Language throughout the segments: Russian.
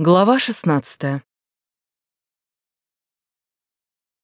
Глава 16.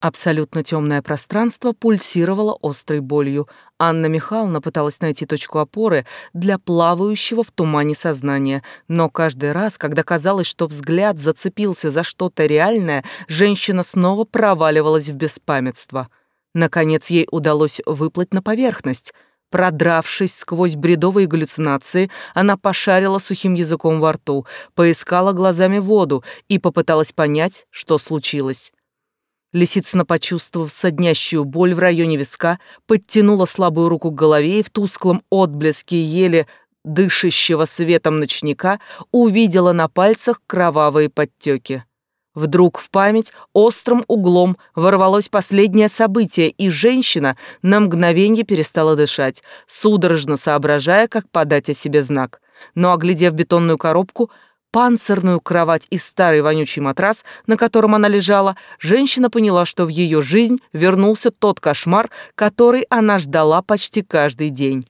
Абсолютно темное пространство пульсировало острой болью. Анна Михайловна пыталась найти точку опоры для плавающего в тумане сознания, но каждый раз, когда казалось, что взгляд зацепился за что-то реальное, женщина снова проваливалась в беспамятство. Наконец ей удалось выплыть на поверхность — Продравшись сквозь бредовые галлюцинации, она пошарила сухим языком во рту, поискала глазами воду и попыталась понять, что случилось. Лисицына, почувствовав соднящую боль в районе виска, подтянула слабую руку к голове и в тусклом отблеске еле дышащего светом ночника увидела на пальцах кровавые подтеки. Вдруг в память острым углом ворвалось последнее событие, и женщина на мгновение перестала дышать, судорожно соображая, как подать о себе знак. Но, оглядев бетонную коробку, панцирную кровать и старый вонючий матрас, на котором она лежала, женщина поняла, что в ее жизнь вернулся тот кошмар, который она ждала почти каждый день.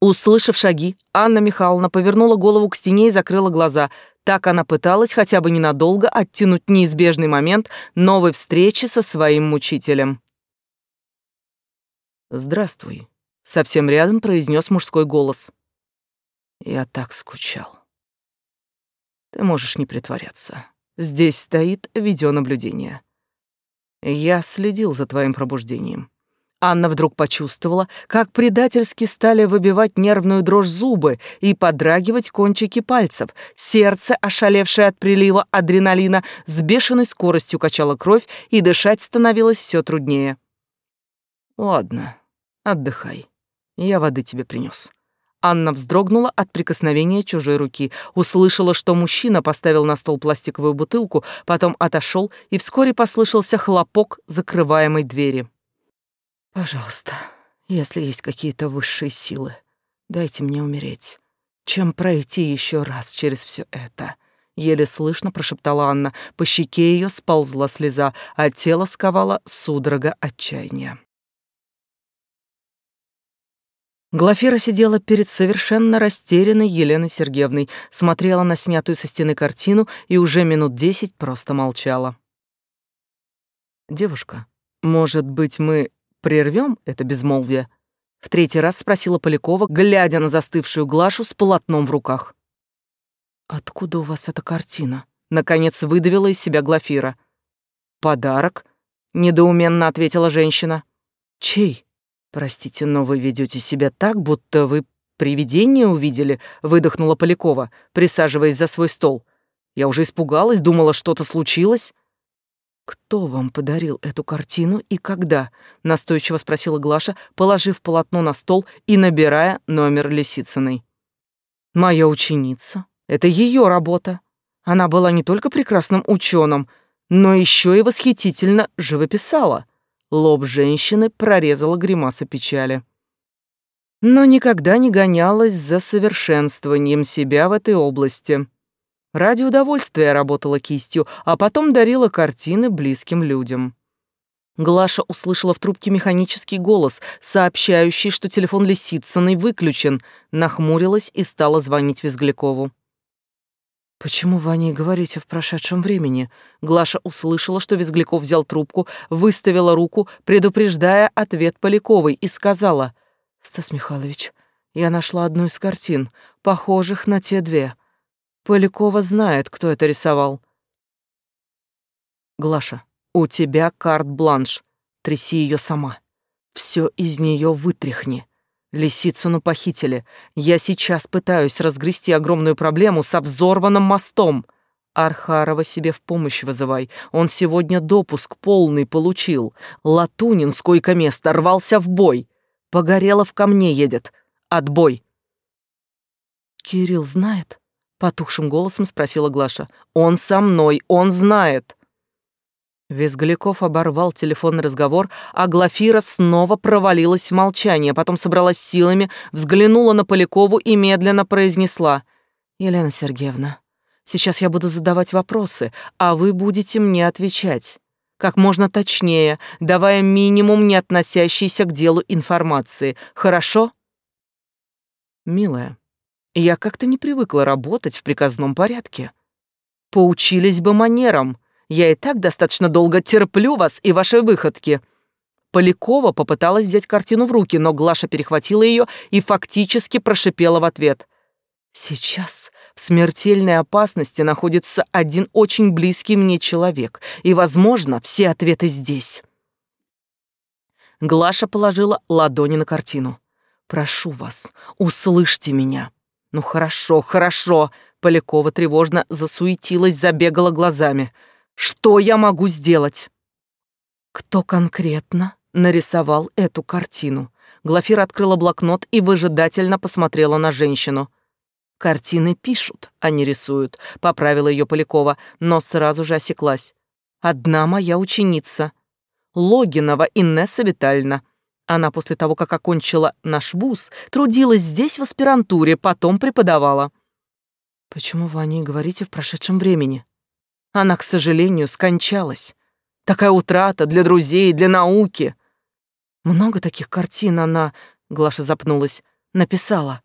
Услышав шаги, Анна Михайловна повернула голову к стене и закрыла глаза. Так она пыталась хотя бы ненадолго оттянуть неизбежный момент новой встречи со своим мучителем. «Здравствуй», — совсем рядом произнес мужской голос. «Я так скучал. Ты можешь не притворяться. Здесь стоит видеонаблюдение. Я следил за твоим пробуждением. Анна вдруг почувствовала, как предательски стали выбивать нервную дрожь зубы и подрагивать кончики пальцев. Сердце, ошалевшее от прилива адреналина, с бешеной скоростью качало кровь, и дышать становилось все труднее. «Ладно, отдыхай. Я воды тебе принес. Анна вздрогнула от прикосновения чужой руки, услышала, что мужчина поставил на стол пластиковую бутылку, потом отошел, и вскоре послышался хлопок закрываемой двери. Пожалуйста, если есть какие-то высшие силы, дайте мне умереть, чем пройти еще раз через все это. Еле слышно прошептала Анна. По щеке ее сползла слеза, а тело сковало судорога отчаяния. Глафира сидела перед совершенно растерянной Еленой Сергеевной, смотрела на снятую со стены картину и уже минут десять просто молчала. «Девушка, может быть, мы прервем это безмолвие?» В третий раз спросила Полякова, глядя на застывшую Глашу с полотном в руках. «Откуда у вас эта картина?» Наконец выдавила из себя Глафира. «Подарок?» — недоуменно ответила женщина. «Чей?» «Простите, но вы ведете себя так, будто вы привидение увидели», — выдохнула Полякова, присаживаясь за свой стол. «Я уже испугалась, думала, что-то случилось». «Кто вам подарил эту картину и когда?» — настойчиво спросила Глаша, положив полотно на стол и набирая номер Лисицыной. «Моя ученица. Это ее работа. Она была не только прекрасным ученым, но еще и восхитительно живописала». Лоб женщины прорезала гримаса печали. Но никогда не гонялась за совершенствованием себя в этой области. Ради удовольствия работала кистью, а потом дарила картины близким людям. Глаша услышала в трубке механический голос, сообщающий, что телефон Лисицыной выключен, нахмурилась и стала звонить Визглякову. «Почему вы о ней говорите в прошедшем времени?» Глаша услышала, что Визгляков взял трубку, выставила руку, предупреждая ответ Поляковой, и сказала, «Стас Михайлович, я нашла одну из картин, похожих на те две. Полякова знает, кто это рисовал. Глаша, у тебя карт-бланш. Тряси ее сама. Все из нее вытряхни. Лисицыну похитили. Я сейчас пытаюсь разгрести огромную проблему с взорванным мостом. Архарова себе в помощь вызывай. Он сегодня допуск полный получил. Латунин с койко-места рвался в бой. Погорелов ко мне едет. Отбой. Кирилл знает? Потухшим голосом спросила Глаша. «Он со мной, он знает!» Визгляков оборвал телефонный разговор, а Глафира снова провалилась в молчание, потом собралась силами, взглянула на Полякову и медленно произнесла. «Елена Сергеевна, сейчас я буду задавать вопросы, а вы будете мне отвечать. Как можно точнее, давая минимум не относящейся к делу информации. Хорошо?» «Милая, Я как-то не привыкла работать в приказном порядке. Поучились бы манерам. Я и так достаточно долго терплю вас и ваши выходки. Полякова попыталась взять картину в руки, но Глаша перехватила ее и фактически прошипела в ответ. «Сейчас в смертельной опасности находится один очень близкий мне человек, и, возможно, все ответы здесь». Глаша положила ладони на картину. «Прошу вас, услышьте меня». «Ну хорошо, хорошо», — Полякова тревожно засуетилась, забегала глазами. «Что я могу сделать?» «Кто конкретно нарисовал эту картину?» Глафира открыла блокнот и выжидательно посмотрела на женщину. «Картины пишут, а не рисуют», — поправила ее Полякова, но сразу же осеклась. «Одна моя ученица. Логинова Инесса Витальевна. Она после того, как окончила наш вуз, трудилась здесь в аспирантуре, потом преподавала». «Почему вы о ней говорите в прошедшем времени?» «Она, к сожалению, скончалась. Такая утрата для друзей, для науки». «Много таких картин она...» — Глаша запнулась. «Написала».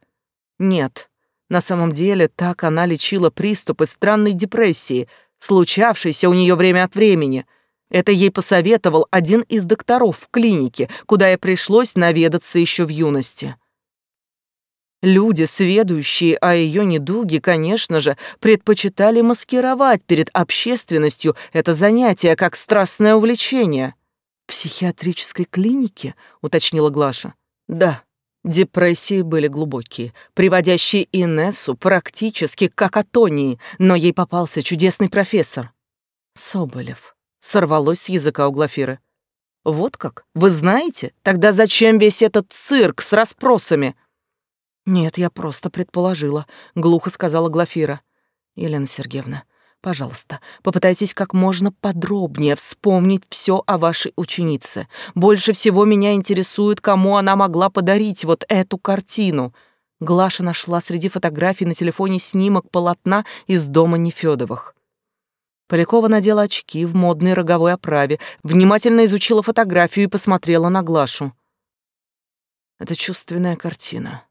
«Нет, на самом деле, так она лечила приступы странной депрессии, случавшейся у нее время от времени. Это ей посоветовал один из докторов в клинике, куда ей пришлось наведаться еще в юности. Люди, сведущие о ее недуге, конечно же, предпочитали маскировать перед общественностью это занятие как страстное увлечение. «В психиатрической клинике?» — уточнила Глаша. «Да», Депрессии были глубокие, приводящие Инессу практически к акатонии, но ей попался чудесный профессор. Соболев. Сорвалось с языка у Глафиры. «Вот как? Вы знаете? Тогда зачем весь этот цирк с расспросами?» «Нет, я просто предположила», — глухо сказала Глафира. «Елена Сергеевна, Пожалуйста, попытайтесь как можно подробнее вспомнить все о вашей ученице. Больше всего меня интересует, кому она могла подарить вот эту картину. Глаша нашла среди фотографий на телефоне снимок полотна из дома Нефёдовых. Полякова надела очки в модной роговой оправе, внимательно изучила фотографию и посмотрела на Глашу. Это чувственная картина.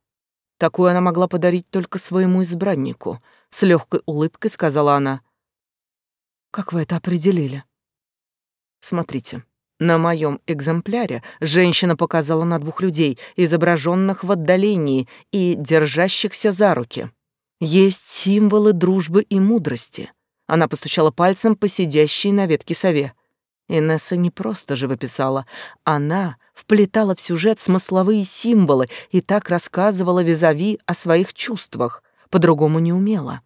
Такую она могла подарить только своему избраннику, с легкой улыбкой сказала она. Как вы это определили? Смотрите. На моем экземпляре женщина показала на двух людей, изображенных в отдалении и держащихся за руки. Есть символы дружбы и мудрости. Она постучала пальцем по сидящей на ветке сове. Инесса не просто живописала, она вплетала в сюжет смысловые символы и так рассказывала визави о своих чувствах, по-другому не умела.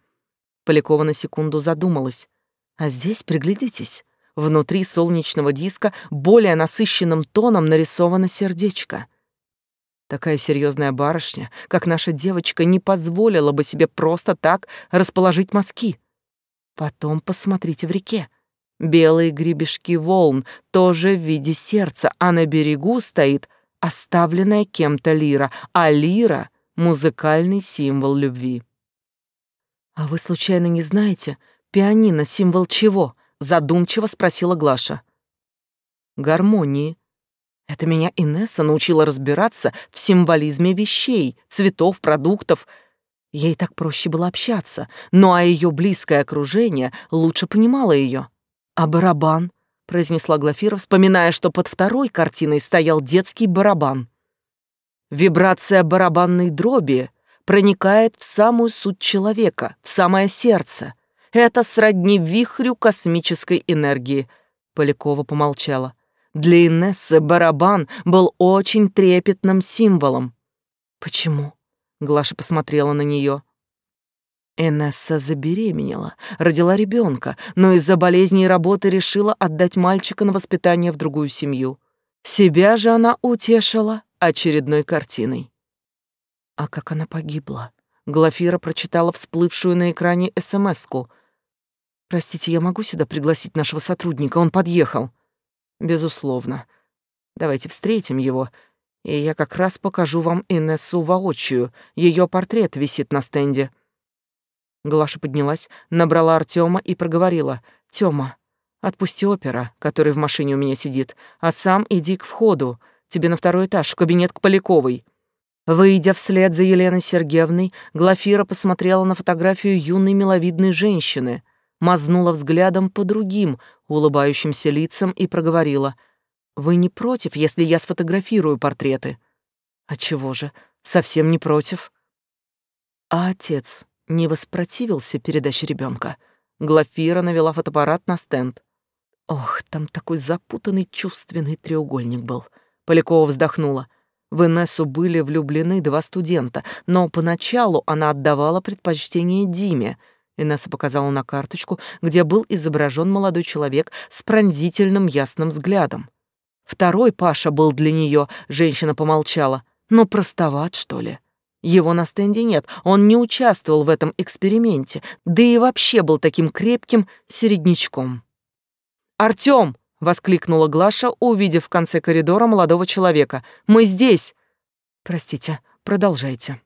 Полякова на секунду задумалась. А здесь приглядитесь. Внутри солнечного диска более насыщенным тоном нарисовано сердечко. Такая серьезная барышня, как наша девочка, не позволила бы себе просто так расположить мазки. Потом посмотрите в реке. Белые гребешки волн, тоже в виде сердца, а на берегу стоит оставленная кем-то лира, а лира — музыкальный символ любви. А вы случайно не знаете, «Пианино — символ чего?» — задумчиво спросила Глаша. «Гармонии. Это меня Инесса научила разбираться в символизме вещей, цветов, продуктов. Ей так проще было общаться, ну а ее близкое окружение лучше понимало ее. А барабан?» — произнесла Глафира, вспоминая, что под второй картиной стоял детский барабан. Вибрация барабанной дроби проникает в самую суть человека, в самое сердце — это сродни вихрю космической энергии. Полякова помолчала. Для Инессы барабан был очень трепетным символом. Почему? Глаша посмотрела на нее. Инесса забеременела, родила ребенка, но из-за болезни и работы решила отдать мальчика на воспитание в другую семью. Себя же она утешила очередной картиной. А как она погибла? Глафира прочитала всплывшую на экране СМС-ку. Простите, я могу сюда пригласить нашего сотрудника? Он подъехал. Безусловно. Давайте встретим его, и я как раз покажу вам Инессу воочию. Ее портрет висит на стенде. Глаша поднялась, набрала Артема и проговорила: "Тёма, отпусти опера, который в машине у меня сидит, а сам иди к входу. Тебе на второй этаж, в кабинет к Поляковой". Выйдя вслед за Еленой Сергеевной, Глафира посмотрела на фотографию юной миловидной женщины, мазнула взглядом по другим улыбающимся лицам и проговорила. «Вы не против, если я сфотографирую портреты?» «А чего же, совсем не против». А отец не воспротивился передаче ребенка. Глафира навела фотоаппарат на стенд. Ох, там такой запутанный чувственный треугольник был. Полякова вздохнула. В Инессу были влюблены два студента, но поначалу она отдавала предпочтение Диме. Инесса показала на карточку, где был изображен молодой человек с пронзительным ясным взглядом. Второй Паша был для нее, женщина помолчала. Но простоват, что ли? Его на стенде нет, он не участвовал в этом эксперименте, да и вообще был таким крепким середнячком. «Артём!» — воскликнула Глаша, увидев в конце коридора молодого человека. «Мы здесь!» «Простите, продолжайте».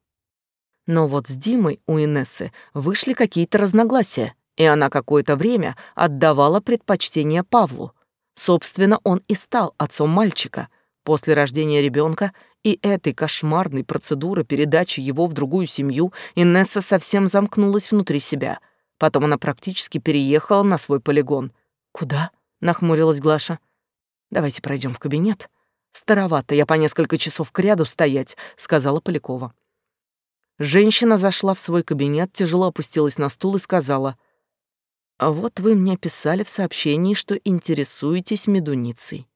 Но вот с Димой у Инессы вышли какие-то разногласия, и она какое-то время отдавала предпочтение Павлу. Собственно, он и стал отцом мальчика. После рождения ребенка и этой кошмарной процедуры передачи его в другую семью Инесса совсем замкнулась внутри себя. Потом она практически переехала на свой полигон. «Куда?» нахмурилась Глаша. Давайте пройдем в кабинет. Старовато я по несколько часов кряду стоять, сказала Полякова. Женщина зашла в свой кабинет, тяжело опустилась на стул и сказала: "А вот вы мне писали в сообщении, что интересуетесь медуницей.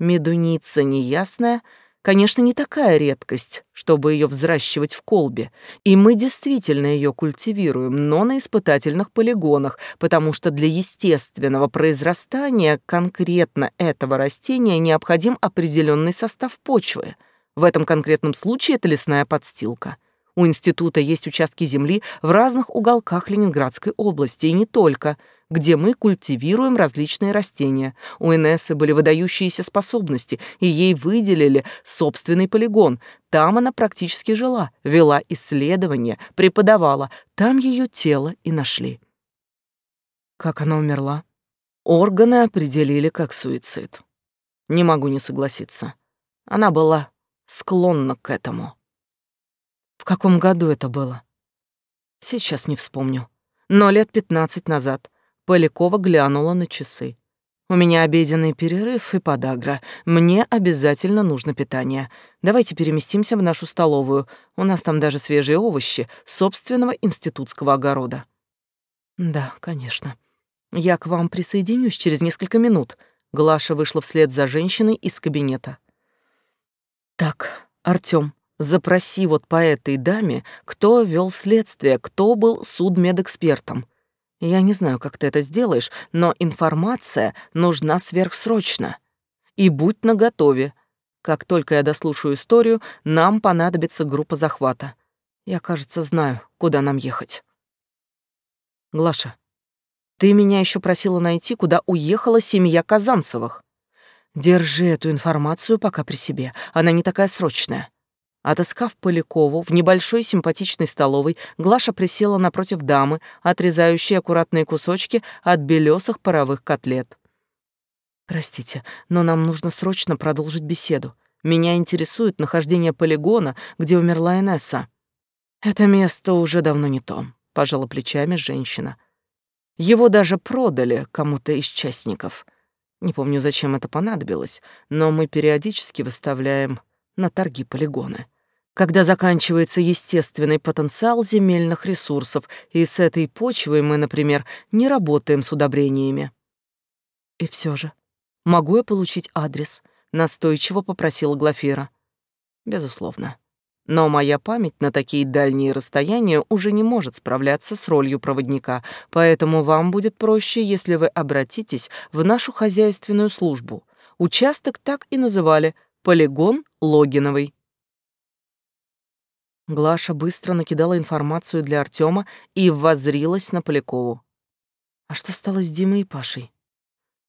Медуница неясная, конечно, не такая редкость, чтобы ее взращивать в колбе, и мы действительно ее культивируем, но на испытательных полигонах, потому что для естественного произрастания конкретно этого растения необходим определенный состав почвы. В этом конкретном случае это лесная подстилка. У института есть участки земли в разных уголках Ленинградской области, и не только – где мы культивируем различные растения. У Инессы были выдающиеся способности, и ей выделили собственный полигон. Там она практически жила, вела исследования, преподавала. Там ее тело и нашли. Как она умерла? Органы определили как суицид. Не могу не согласиться. Она была склонна к этому. Каком году это было? Сейчас не вспомню. Но лет пятнадцать назад. Полякова глянула на часы. «У меня обеденный перерыв и подагра. Мне обязательно нужно питание. Давайте переместимся в нашу столовую. У нас там даже свежие овощи, собственного институтского огорода». «Да, конечно. Я к вам присоединюсь через несколько минут». Глаша вышла вслед за женщиной из кабинета. «Так, Артём, запроси вот по этой даме, кто вел следствие, кто был судмедэкспертом. Я не знаю, как ты это сделаешь, но информация нужна сверхсрочно. И будь наготове. Как только я дослушаю историю, нам понадобится группа захвата. Я, кажется, знаю, куда нам ехать. Глаша, ты меня еще просила найти, куда уехала семья Казанцевых. Держи эту информацию пока при себе, она не такая срочная. Отыскав Полякову в небольшой симпатичной столовой, Глаша присела напротив дамы, отрезающей аккуратные кусочки от белесых паровых котлет. «Простите, но нам нужно срочно продолжить беседу. Меня интересует нахождение полигона, где умерла Инесса». «Это место уже давно не то», — пожала плечами женщина. «Его даже продали кому-то из частников. Не помню, зачем это понадобилось, но мы периодически выставляем на торги полигоны когда заканчивается естественный потенциал земельных ресурсов, и с этой почвой мы, например, не работаем с удобрениями. И все же, могу я получить адрес? Настойчиво попросила Глафира. Безусловно. Но моя память на такие дальние расстояния уже не может справляться с ролью проводника, поэтому вам будет проще, если вы обратитесь в нашу хозяйственную службу. Участок так и называли — полигон Логиновый. Глаша быстро накидала информацию для Артема и воззрилась на Полякову. А что стало с Димой и Пашей?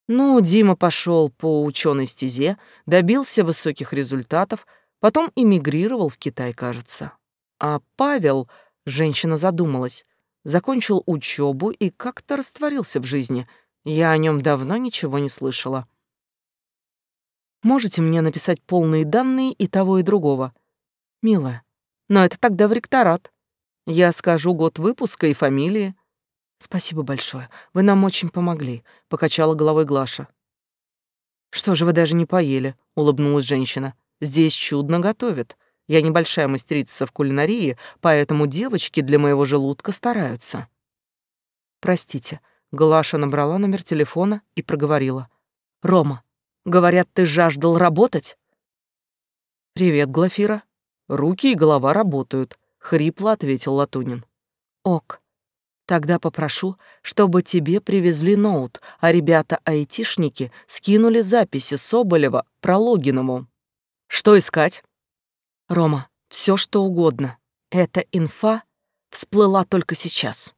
Ну, Дима пошел по ученой стезе, добился высоких результатов, потом эмигрировал в Китай, кажется. А Павел, женщина задумалась, закончил учебу и как-то растворился в жизни. Я о нем давно ничего не слышала. Можете мне написать полные данные и того, и другого? Милая, Но это тогда в ректорат. Я скажу год выпуска и фамилии. Спасибо большое. Вы нам очень помогли, покачала головой Глаша. Что же вы даже не поели? улыбнулась женщина. Здесь чудно готовят. Я небольшая мастерица в кулинарии, поэтому девочки для моего желудка стараются. Простите, Глаша набрала номер телефона и проговорила. Рома, говорят, ты жаждал работать? Привет, Глафира. Руки и голова работают, хрипло ответил Латунин. Ок. Тогда попрошу, чтобы тебе привезли ноут, а ребята-айтишники скинули записи Соболева про Логинову. Что искать? Рома, все что угодно. Эта инфа всплыла только сейчас.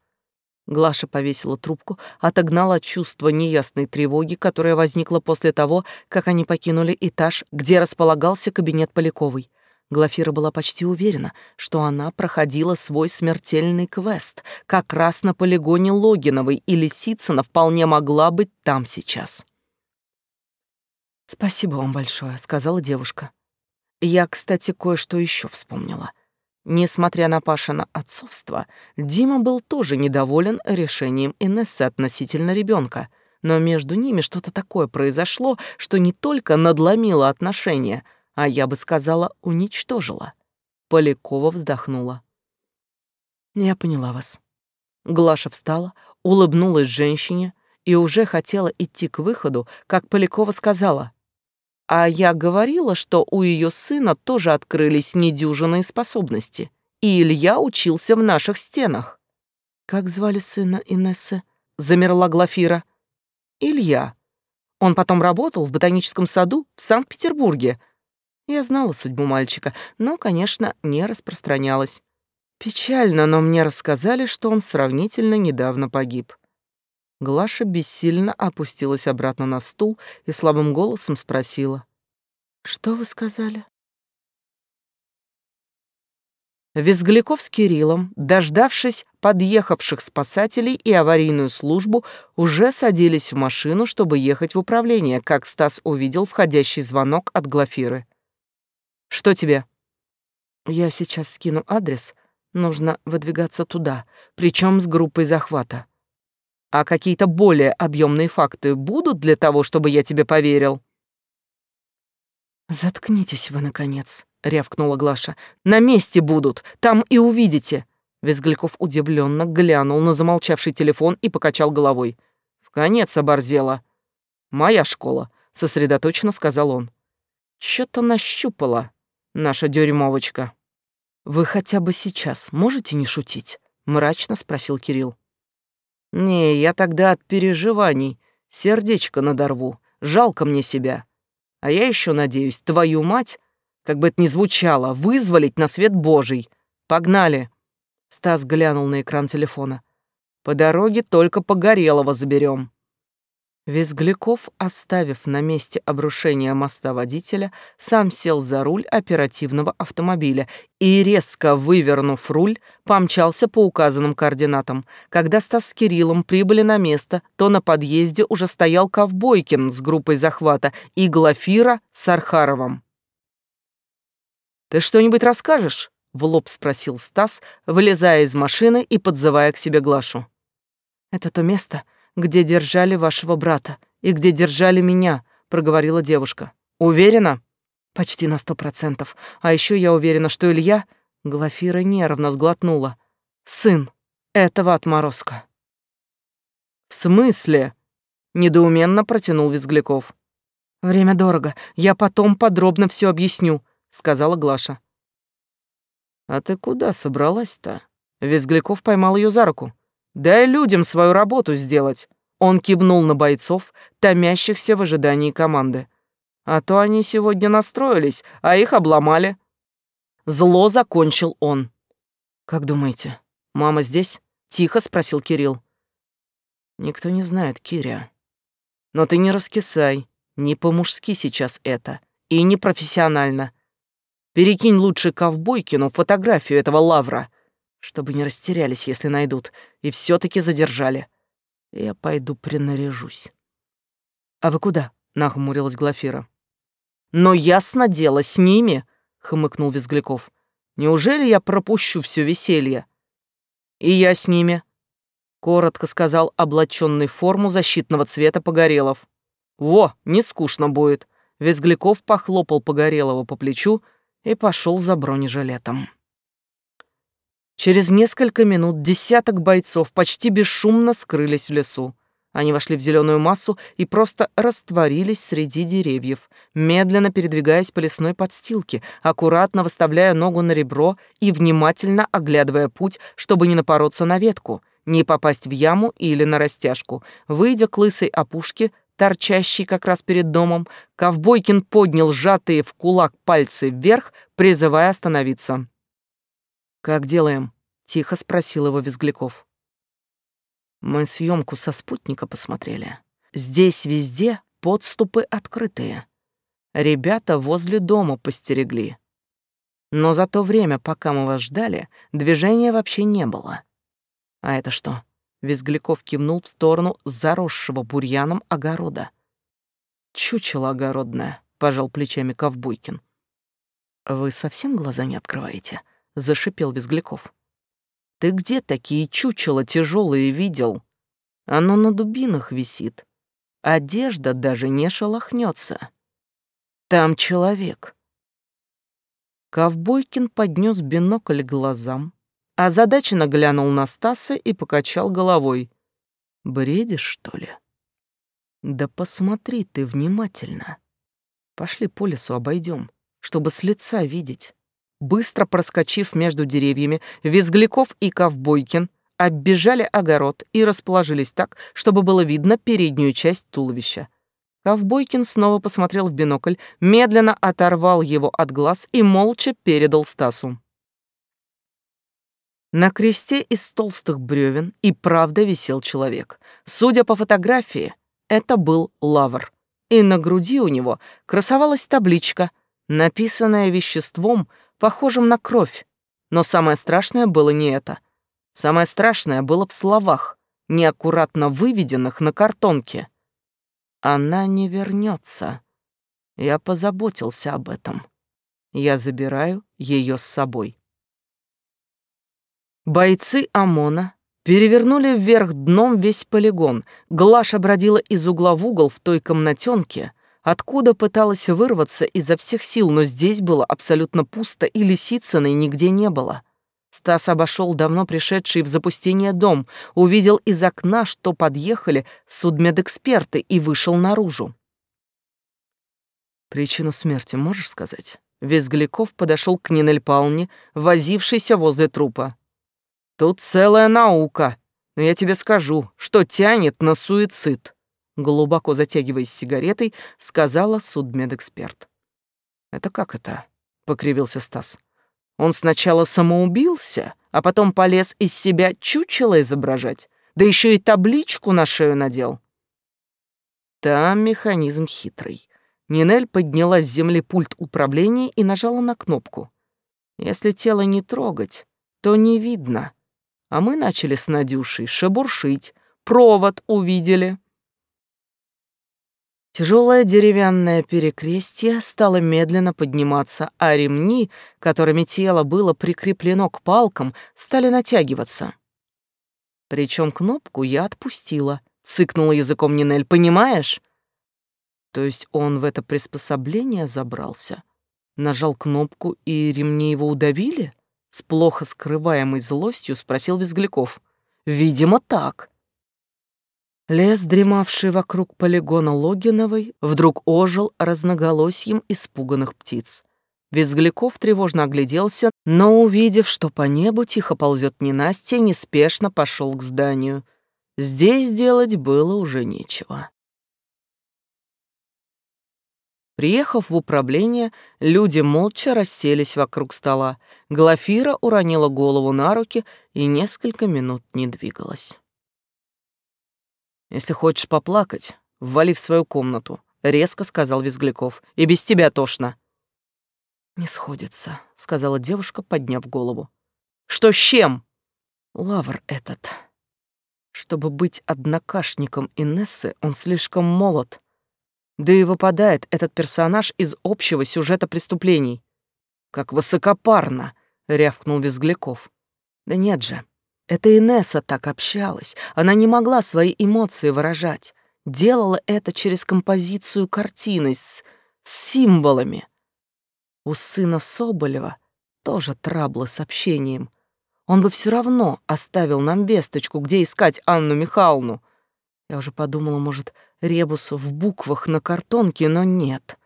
Глаша повесила трубку, отогнала чувство неясной тревоги, которое возникло после того, как они покинули этаж, где располагался кабинет Поляковой. Глафира была почти уверена, что она проходила свой смертельный квест как раз на полигоне Логиновой, и Лисицына вполне могла быть там сейчас. «Спасибо вам большое», — сказала девушка. «Я, кстати, кое-что еще вспомнила». Несмотря на Пашина отцовство, Дима был тоже недоволен решением Инессы относительно ребенка, но между ними что-то такое произошло, что не только надломило отношения — а я бы сказала, уничтожила. Полякова вздохнула. Я поняла вас. Глаша встала, улыбнулась женщине и уже хотела идти к выходу, как Полякова сказала. А я говорила, что у ее сына тоже открылись недюжинные способности, и Илья учился в наших стенах. Как звали сына Инессы? Замерла Глафира. Илья. Он потом работал в ботаническом саду в Санкт-Петербурге, я знала судьбу мальчика, но, конечно, не распространялась. Печально, но мне рассказали, что он сравнительно недавно погиб. Глаша бессильно опустилась обратно на стул и слабым голосом спросила. «Что вы сказали?» Визгляков с Кириллом, дождавшись подъехавших спасателей и аварийную службу, уже садились в машину, чтобы ехать в управление, как Стас увидел входящий звонок от Глафиры. Что тебе? Я сейчас скину адрес. Нужно выдвигаться туда, причем с группой захвата. А какие-то более объемные факты будут для того, чтобы я тебе поверил? Заткнитесь вы, наконец, рявкнула Глаша. На месте будут, там и увидите. Визгляков удивленно глянул на замолчавший телефон и покачал головой. В конец оборзела. Моя школа, сосредоточенно сказал он. Что-то нащупала наша дюрьмовочка. Вы хотя бы сейчас можете не шутить? мрачно спросил Кирилл. Не, я тогда от переживаний сердечко надорву. Жалко мне себя. А я еще надеюсь, твою мать, как бы это ни звучало, вызволить на свет Божий. Погнали. Стас глянул на экран телефона. По дороге только Погорелого заберем. Визгляков, оставив на месте обрушения моста водителя, сам сел за руль оперативного автомобиля и, резко вывернув руль, помчался по указанным координатам. Когда Стас с Кириллом прибыли на место, то на подъезде уже стоял Ковбойкин с группой захвата и Глафира с Архаровым. «Ты что-нибудь расскажешь?» — в лоб спросил Стас, вылезая из машины и подзывая к себе Глашу. «Это то место, где держали вашего брата и где держали меня», — проговорила девушка. «Уверена?» «Почти на сто процентов. А еще я уверена, что Илья...» Глафира нервно сглотнула. «Сын этого отморозка». «В смысле?» — недоуменно протянул Визгляков. «Время дорого. Я потом подробно все объясню», — сказала Глаша. «А ты куда собралась-то?» Визгляков поймал ее за руку. Дай людям свою работу сделать. Он кивнул на бойцов, томящихся в ожидании команды. А то они сегодня настроились, а их обломали. Зло закончил он. Как думаете, мама здесь? Тихо спросил Кирилл. Никто не знает, Киря. Но ты не раскисай, не по-мужски сейчас это, и не профессионально. Перекинь лучше ковбойкину фотографию этого лавра — чтобы не растерялись, если найдут, и все таки задержали. Я пойду принаряжусь. А вы куда? нахмурилась Глафира. Но ясно дело, с ними, хмыкнул Визгляков. Неужели я пропущу все веселье? И я с ними, коротко сказал облаченный форму защитного цвета Погорелов. Во, не скучно будет. Визгляков похлопал Погорелова по плечу и пошел за бронежилетом. Через несколько минут десяток бойцов почти бесшумно скрылись в лесу. Они вошли в зеленую массу и просто растворились среди деревьев, медленно передвигаясь по лесной подстилке, аккуратно выставляя ногу на ребро и внимательно оглядывая путь, чтобы не напороться на ветку, не попасть в яму или на растяжку. Выйдя к лысой опушке, торчащей как раз перед домом, Ковбойкин поднял сжатые в кулак пальцы вверх, призывая остановиться. «Как делаем?» — тихо спросил его Визгляков. Мы съемку со спутника посмотрели. Здесь везде подступы открытые. Ребята возле дома постерегли. Но за то время, пока мы вас ждали, движения вообще не было. А это что? Визгляков кивнул в сторону заросшего бурьяном огорода. Чучело огородное, пожал плечами Ковбойкин. Вы совсем глаза не открываете? Зашипел Визгляков. Ты где такие чучела тяжелые видел? Оно на дубинах висит. Одежда даже не шелохнется. Там человек. Ковбойкин поднес бинокль к глазам, озадаченно глянул на Стаса и покачал головой. «Бредишь, что ли?» «Да посмотри ты внимательно. Пошли по лесу обойдем, чтобы с лица видеть». Быстро проскочив между деревьями, Визгляков и Ковбойкин оббежали огород и расположились так, чтобы было видно переднюю часть туловища. Ковбойкин снова посмотрел в бинокль, медленно оторвал его от глаз и молча передал Стасу. На кресте из толстых бревен и правда висел человек. Судя по фотографии, это был лавр. И на груди у него красовалась табличка, написанная веществом, похожим на кровь. Но самое страшное было не это. Самое страшное было в словах, неаккуратно выведенных на картонке. Она не вернется. Я позаботился об этом. Я забираю ее с собой. Бойцы ОМОНа перевернули вверх дном весь полигон. Глаша бродила из угла в угол в той комнатенке, откуда пыталась вырваться изо всех сил, но здесь было абсолютно пусто, и Лисицыной нигде не было. Стас обошел давно пришедший в запустение дом, увидел из окна, что подъехали судмедэксперты, и вышел наружу. «Причину смерти можешь сказать?» Визгляков подошел к Нинель Павловне, возившейся возле трупа. «Тут целая наука, но я тебе скажу, что тянет на суицид» глубоко затягиваясь сигаретой, сказала судмедэксперт. «Это как это?» — покривился Стас. «Он сначала самоубился, а потом полез из себя чучело изображать, да еще и табличку на шею надел». Там механизм хитрый. Нинель подняла с земли пульт управления и нажала на кнопку. Если тело не трогать, то не видно. А мы начали с Надюшей шебуршить, провод увидели. Тяжелое деревянное перекрестие стало медленно подниматься, а ремни, которыми тело было прикреплено к палкам, стали натягиваться. Причем кнопку я отпустила, цыкнула языком Нинель, понимаешь? То есть он в это приспособление забрался, нажал кнопку и ремни его удавили? С плохо скрываемой злостью спросил Визгляков. Видимо, так. Лес, дремавший вокруг полигона Логиновой, вдруг ожил разноголосьем испуганных птиц. Визгляков тревожно огляделся, но, увидев, что по небу тихо ползет ненастье, неспешно пошел к зданию. Здесь делать было уже нечего. Приехав в управление, люди молча расселись вокруг стола. Глафира уронила голову на руки и несколько минут не двигалась. «Если хочешь поплакать, ввали в свою комнату», — резко сказал Визгляков. «И без тебя тошно». «Не сходится», — сказала девушка, подняв голову. «Что с чем?» «Лавр этот. Чтобы быть однокашником Инессы, он слишком молод. Да и выпадает этот персонаж из общего сюжета преступлений. Как высокопарно!» — рявкнул Визгляков. «Да нет же, это Инесса так общалась. Она не могла свои эмоции выражать. Делала это через композицию картины с, с символами. У сына Соболева тоже траблы с общением. Он бы все равно оставил нам весточку, где искать Анну Михайловну. Я уже подумала, может, ребусу в буквах на картонке, но нет.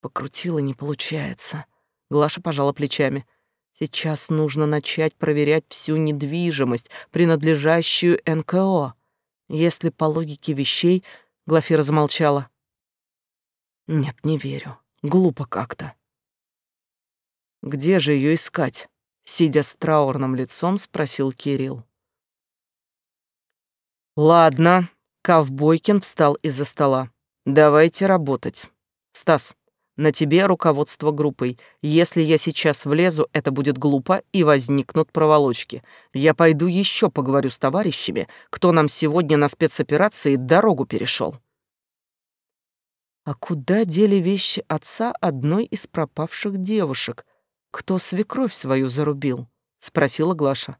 Покрутила, не получается. Глаша пожала плечами. Сейчас нужно начать проверять всю недвижимость, принадлежащую НКО. Если по логике вещей, Глафира замолчала. Нет, не верю. Глупо как-то. Где же ее искать? Сидя с траурным лицом, спросил Кирилл. Ладно, Ковбойкин встал из-за стола. Давайте работать. Стас, на тебе руководство группой. Если я сейчас влезу, это будет глупо и возникнут проволочки. Я пойду еще поговорю с товарищами, кто нам сегодня на спецоперации дорогу перешел. А куда дели вещи отца одной из пропавших девушек? Кто свекровь свою зарубил? спросила Глаша.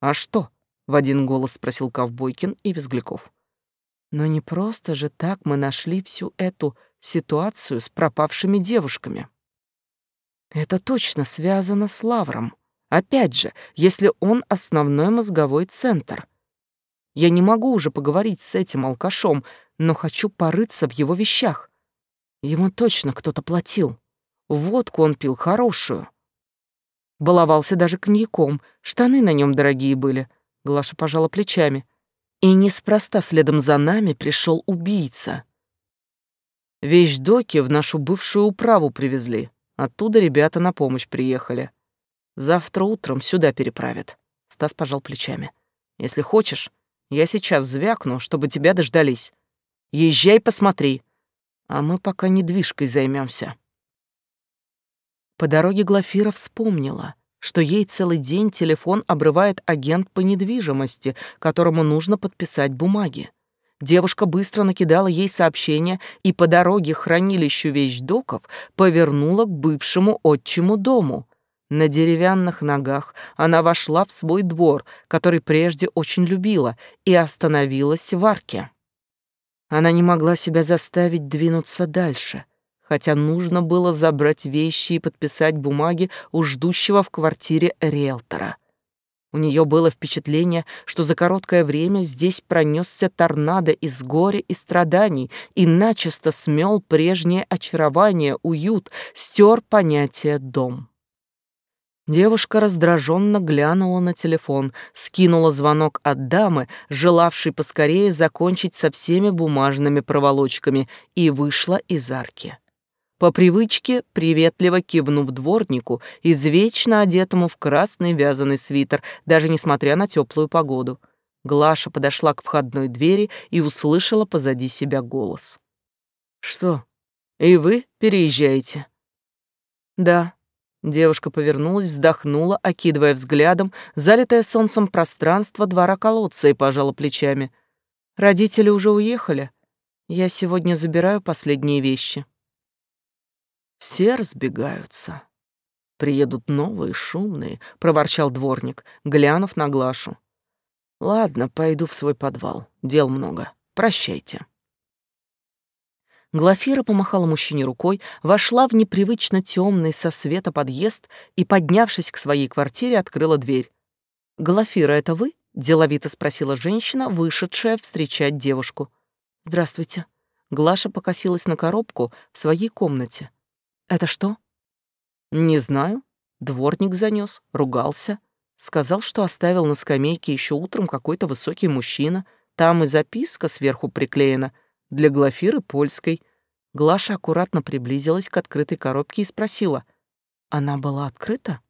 А что? в один голос спросил Ковбойкин и Визгляков. Но не просто же так мы нашли всю эту ситуацию с пропавшими девушками. Это точно связано с Лавром. Опять же, если он основной мозговой центр. Я не могу уже поговорить с этим алкашом, но хочу порыться в его вещах. Ему точно кто-то платил. Водку он пил хорошую. Баловался даже коньяком, штаны на нем дорогие были. Глаша пожала плечами. И неспроста следом за нами пришел убийца. Вещдоки в нашу бывшую управу привезли. Оттуда ребята на помощь приехали. Завтра утром сюда переправят. Стас пожал плечами. Если хочешь, я сейчас звякну, чтобы тебя дождались. Езжай, посмотри. А мы пока недвижкой займемся. По дороге Глафира вспомнила, что ей целый день телефон обрывает агент по недвижимости, которому нужно подписать бумаги. Девушка быстро накидала ей сообщение и по дороге к хранилищу вещдоков повернула к бывшему отчему дому. На деревянных ногах она вошла в свой двор, который прежде очень любила, и остановилась в арке. Она не могла себя заставить двинуться дальше, хотя нужно было забрать вещи и подписать бумаги у ждущего в квартире риэлтора. У нее было впечатление, что за короткое время здесь пронесся торнадо из горя и страданий и начисто смел прежнее очарование, уют, стер понятие «дом». Девушка раздраженно глянула на телефон, скинула звонок от дамы, желавшей поскорее закончить со всеми бумажными проволочками, и вышла из арки по привычке приветливо кивнув дворнику, извечно одетому в красный вязаный свитер, даже несмотря на теплую погоду. Глаша подошла к входной двери и услышала позади себя голос. «Что, и вы переезжаете?» «Да». Девушка повернулась, вздохнула, окидывая взглядом залитое солнцем пространство двора колодца и пожала плечами. «Родители уже уехали. Я сегодня забираю последние вещи». Все разбегаются. Приедут новые, шумные, проворчал дворник, глянув на Глашу. Ладно, пойду в свой подвал. Дел много. Прощайте. Глафира помахала мужчине рукой, вошла в непривычно темный со света подъезд и, поднявшись к своей квартире, открыла дверь. «Глафира, это вы?» — деловито спросила женщина, вышедшая встречать девушку. «Здравствуйте». Глаша покосилась на коробку в своей комнате. Это что? Не знаю. Дворник занес, ругался. Сказал, что оставил на скамейке еще утром какой-то высокий мужчина. Там и записка сверху приклеена для Глафиры Польской. Глаша аккуратно приблизилась к открытой коробке и спросила. «Она была открыта?»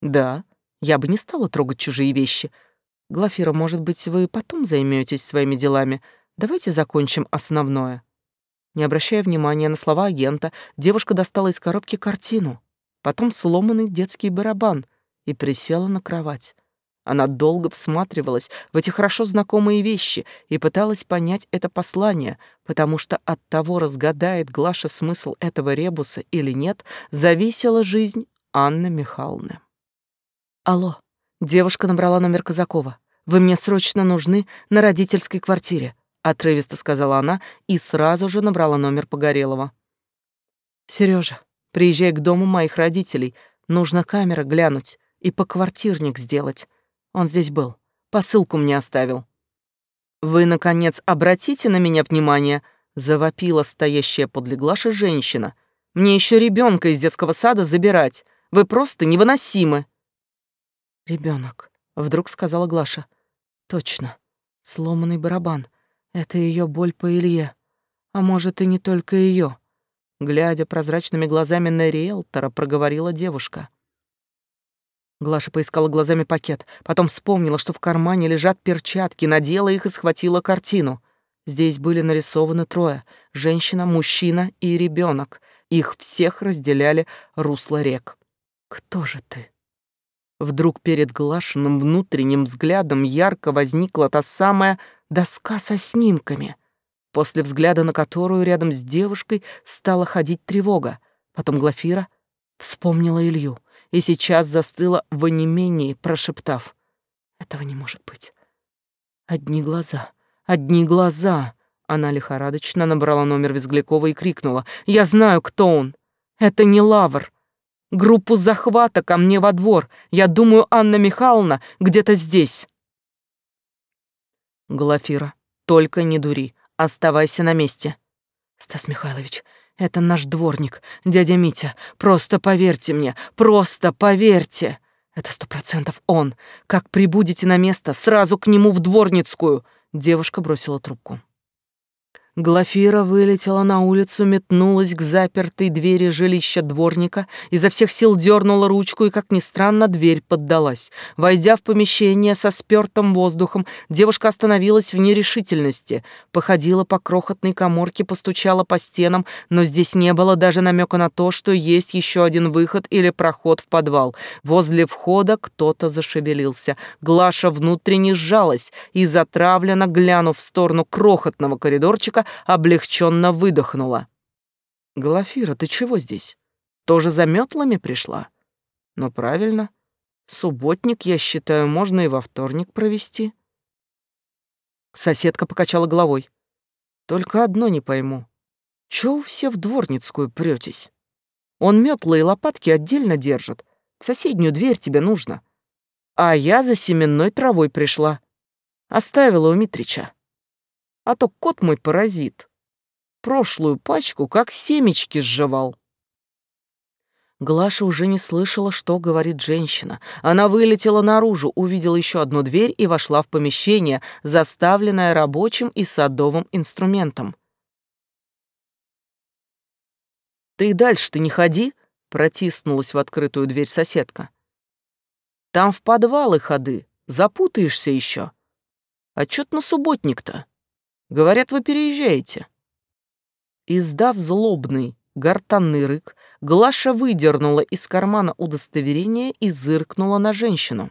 «Да. Я бы не стала трогать чужие вещи. Глафира, может быть, вы потом займетесь своими делами. Давайте закончим основное». Не обращая внимания на слова агента, девушка достала из коробки картину, потом сломанный детский барабан и присела на кровать. Она долго всматривалась в эти хорошо знакомые вещи и пыталась понять это послание, потому что от того, разгадает Глаша смысл этого ребуса или нет, зависела жизнь Анны Михайловны. Алло, девушка набрала номер Казакова. Вы мне срочно нужны на родительской квартире, отрывисто сказала она и сразу же набрала номер Погорелова. Сережа, приезжай к дому моих родителей, нужно камера глянуть и поквартирник сделать. Он здесь был, посылку мне оставил. Вы, наконец, обратите на меня внимание, завопила стоящая подле Глаши женщина. Мне еще ребенка из детского сада забирать. Вы просто невыносимы. Ребенок, вдруг сказала Глаша. Точно. Сломанный барабан. Это ее боль по Илье. А может, и не только ее. Глядя прозрачными глазами на риэлтора, проговорила девушка. Глаша поискала глазами пакет, потом вспомнила, что в кармане лежат перчатки, надела их и схватила картину. Здесь были нарисованы трое — женщина, мужчина и ребенок. Их всех разделяли русло рек. «Кто же ты?» Вдруг перед Глашиным внутренним взглядом ярко возникла та самая доска со снимками, после взгляда на которую рядом с девушкой стала ходить тревога. Потом Глафира вспомнила Илью и сейчас застыла в онемении, прошептав. «Этого не может быть. Одни глаза, одни глаза!» Она лихорадочно набрала номер Визглякова и крикнула. «Я знаю, кто он! Это не Лавр! Группу захвата ко мне во двор. Я думаю, Анна Михайловна где-то здесь. Глафира, только не дури. Оставайся на месте. Стас Михайлович, это наш дворник, дядя Митя. Просто поверьте мне, просто поверьте. Это сто процентов он. Как прибудете на место, сразу к нему в дворницкую. Девушка бросила трубку. Глафира вылетела на улицу, метнулась к запертой двери жилища дворника, изо всех сил дернула ручку, и, как ни странно, дверь поддалась. Войдя в помещение со спёртым воздухом, девушка остановилась в нерешительности, походила по крохотной коморке, постучала по стенам, но здесь не было даже намека на то, что есть еще один выход или проход в подвал. Возле входа кто-то зашевелился. Глаша внутренне сжалась и, затравленно глянув в сторону крохотного коридорчика, облегченно выдохнула. «Глафира, ты чего здесь? Тоже за метлами пришла?» «Ну, правильно. Субботник, я считаю, можно и во вторник провести». Соседка покачала головой. «Только одно не пойму. Чего все в дворницкую прётесь? Он метлы и лопатки отдельно держит. В соседнюю дверь тебе нужно. А я за семенной травой пришла. Оставила у Митрича. А то кот мой паразит. Прошлую пачку как семечки сживал. Глаша уже не слышала, что говорит женщина. Она вылетела наружу, увидела еще одну дверь и вошла в помещение, заставленное рабочим и садовым инструментом. «Ты дальше-то не ходи», — протиснулась в открытую дверь соседка. «Там в подвалы ходы, запутаешься еще. А чё ты на субботник-то?» Говорят, вы переезжаете. Издав злобный, гортанный рык, Глаша выдернула из кармана удостоверение и зыркнула на женщину.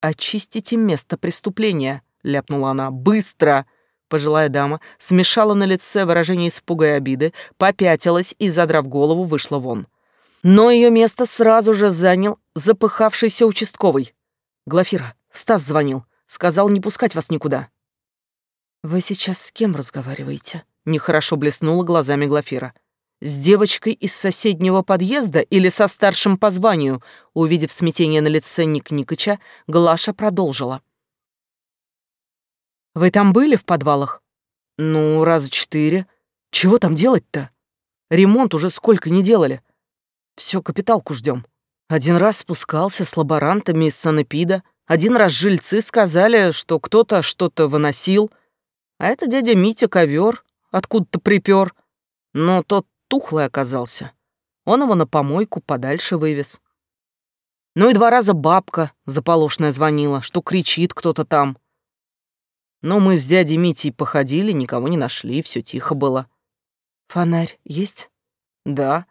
«Очистите место преступления», — ляпнула она. «Быстро!» Пожилая дама смешала на лице выражение испуга и обиды, попятилась и, задрав голову, вышла вон. Но ее место сразу же занял запыхавшийся участковый. «Глафира, Стас звонил. Сказал не пускать вас никуда». «Вы сейчас с кем разговариваете?» Нехорошо блеснула глазами Глафира. «С девочкой из соседнего подъезда или со старшим по званию?» Увидев смятение на лице Ник Никыча, Глаша продолжила. «Вы там были в подвалах?» «Ну, раза четыре. Чего там делать-то? Ремонт уже сколько не делали. Все, капиталку ждем. Один раз спускался с лаборантами из санэпида, один раз жильцы сказали, что кто-то что-то выносил, а это дядя Митя ковер откуда-то припер. Но тот тухлый оказался. Он его на помойку подальше вывез. Ну и два раза бабка заполошная звонила, что кричит кто-то там. Но мы с дядей Митей походили, никого не нашли, все тихо было. Фонарь есть? Да.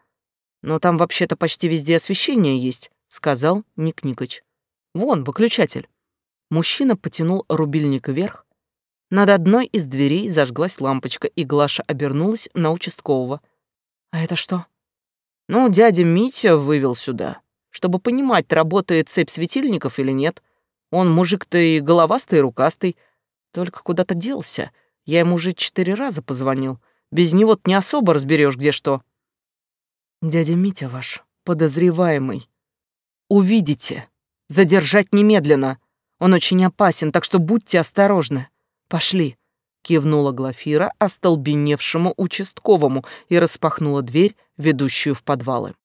Но там вообще-то почти везде освещение есть, сказал Ник Никоч. Вон, выключатель. Мужчина потянул рубильник вверх, над одной из дверей зажглась лампочка, и Глаша обернулась на участкового. «А это что?» «Ну, дядя Митя вывел сюда, чтобы понимать, работает цепь светильников или нет. Он мужик-то и головастый, и рукастый. Только куда-то делся. Я ему уже четыре раза позвонил. Без него не особо разберешь, где что. Дядя Митя ваш, подозреваемый. Увидите. Задержать немедленно. Он очень опасен, так что будьте осторожны. Пошли кивнула Глафира остолбеневшему участковому и распахнула дверь, ведущую в подвалы.